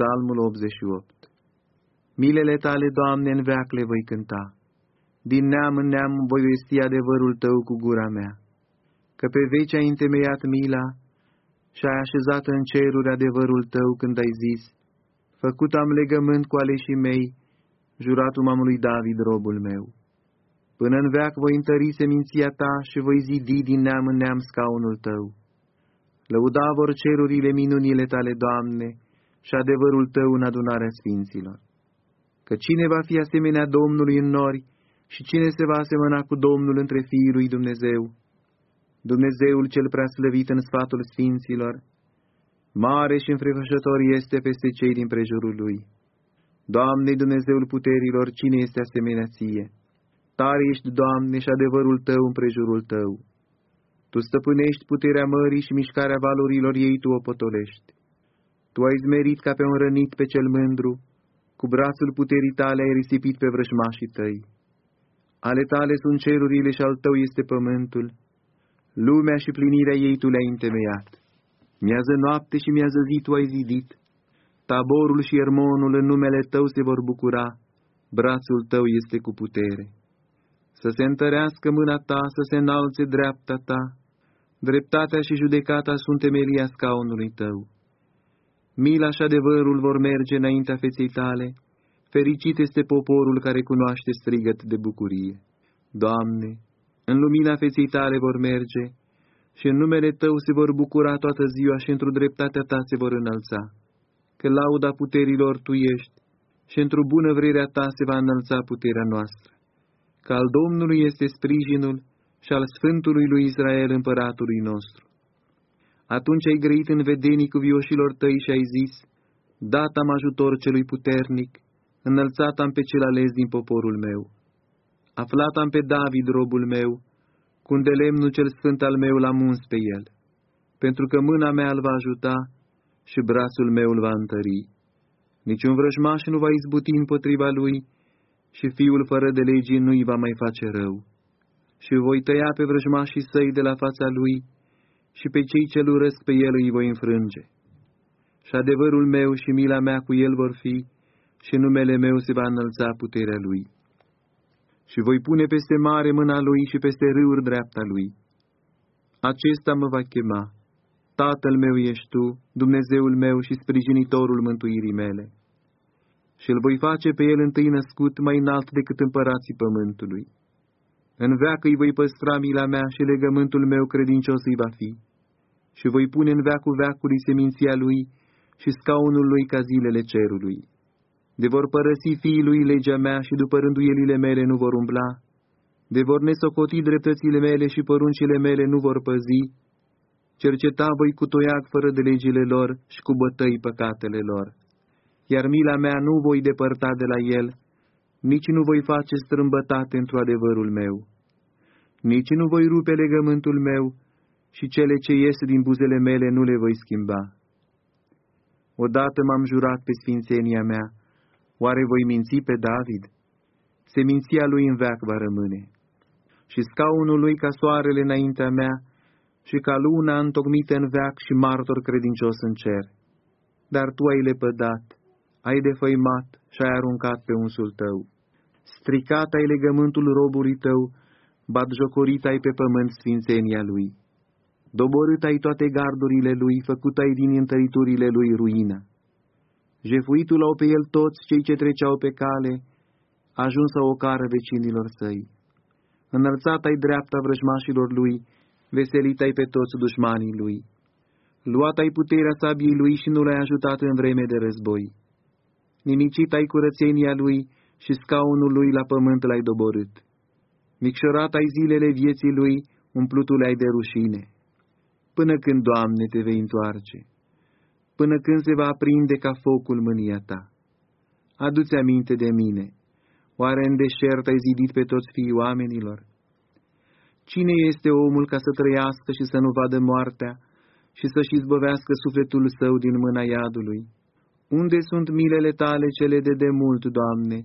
Psalmul 88 Milele tale, Doamne, în veac le voi cânta. Din neam în neam voi vesti adevărul Tău cu gura mea, că pe veci ai întemeiat mila și ai așezat în ceruri adevărul Tău când ai zis, Făcut am legământ cu aleșii mei, juratul mamului David, robul meu. Până în veac voi întări seminția Ta și voi zidi din neam în neam scaunul Tău. Lăuda vor cerurile minunile Tale, Doamne, și adevărul Tău în adunarea sfinților. Că cine va fi asemenea Domnului în nori și cine se va asemăna cu Domnul între fiii lui Dumnezeu? Dumnezeul cel prea slăvit în sfatul sfinților, mare și înfricoșător este peste cei din prejurul lui. Doamne Dumnezeul puterilor, cine este asemenea ție? Tare ești, Doamne, și adevărul Tău în prejurul Tău. Tu stăpânești puterea mării și mișcarea valorilor ei Tu o potolești. Tu ai zmerit ca pe un rănit pe cel mândru, cu brațul puterii tale ai risipit pe vrăjmașii tăi. Ale tale sunt cerurile și al tău este pământul, lumea și plinirea ei tu le-ai întemeiat. Miază noapte și miază zi tu ai zidit, taborul și ermonul în numele tău se vor bucura, brațul tău este cu putere. Să se întărească mâna ta, să se înalțe dreapta ta, dreptatea și judecata sunt temelia scaunului tău. Mila și adevărul vor merge înaintea feței tale, fericit este poporul care cunoaște strigăt de bucurie. Doamne, în lumina feței tale vor merge și în numele Tău se vor bucura toată ziua și într-o dreptatea Ta se vor înălța, că lauda puterilor Tu ești și într-o bună vrerea Ta se va înălța puterea noastră, că al Domnului este sprijinul și al Sfântului lui Israel împăratului nostru. Atunci ai grăit în vedenii cuvioșilor tăi și ai zis, Dat am ajutor celui puternic, înălțat am pe cel ales din poporul meu. Aflat am pe David, robul meu, cu de lemnul cel sfânt al meu l-am uns pe el, pentru că mâna mea îl va ajuta și brațul meu îl va întări. Niciun vrăjmaș nu va izbuti împotriva lui și fiul fără de legii nu-i va mai face rău. Și voi tăia pe vrăjmașii săi de la fața lui, și pe cei ce urăsc pe el îi voi înfrânge. Și adevărul meu și mila mea cu el vor fi, și numele meu se va înălța puterea lui. Și voi pune peste mare mâna lui și peste râuri dreapta lui. Acesta mă va chema, Tatăl meu ești tu, Dumnezeul meu și sprijinitorul mântuirii mele. Și îl voi face pe el întâi născut mai înalt decât împărații pământului în veac îi voi păstra mila mea și legământul meu credincios îi va fi. Și voi pune în veacul veacului seminția lui și scaunul lui ca zilele cerului. De vor părăsi fiii lui legea mea și după rânduielile mele nu vor umbla. De vor nesocoti dreptățile mele și poruncile mele nu vor păzi. Cerceta voi cu toiac fără de legile lor și cu bătăi păcatele lor. Iar mila mea nu voi depărta de la el, nici nu voi face strâmbătate într adevărul meu nici nu voi rupe legământul meu și cele ce ies din buzele mele nu le voi schimba. Odată m-am jurat pe sfințenia mea, oare voi minți pe David? Seminția lui în veac va rămâne. Și scaunul lui ca soarele înaintea mea, și ca luna întocmită în veac și martor credincios în cer. Dar tu ai lepădat, ai defăimat și ai aruncat pe unsul tău. Stricat ai legământul robului tău batjocorit ai pe pământ sfințenia lui. Doborât ai toate gardurile lui, făcut ai din întăriturile lui ruină. Jefuitul au pe el toți cei ce treceau pe cale, ajuns o cară vecinilor săi. Înălțat ai dreapta vrăjmașilor lui, veselit ai pe toți dușmanii lui. Luat ai puterea sabiei lui și nu l-ai ajutat în vreme de război. Nimicit ai curățenia lui și scaunul lui la pământ l-ai doborât micșorat ai zilele vieții lui, umplutul ai de rușine. Până când, Doamne, te vei întoarce? Până când se va aprinde ca focul mânia ta? Adu-ți aminte de mine. Oare în deșert ai zidit pe toți fiii oamenilor? Cine este omul ca să trăiască și să nu vadă moartea și să-și izbăvească sufletul său din mâna iadului? Unde sunt milele tale cele de demult, Doamne,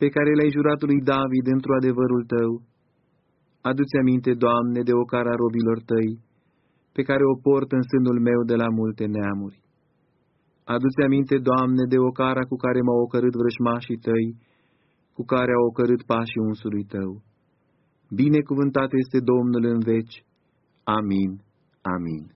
pe care l-ai jurat lui David într adevărul tău. Adu-ți aminte, Doamne, de ocara robilor tăi, pe care o port în sânul meu de la multe neamuri. Adu-ți aminte, Doamne, de ocara cu care m-au ocărât vrăjmașii tăi, cu care au ocărât pașii unsului tău. Binecuvântat este Domnul în veci. Amin. Amin.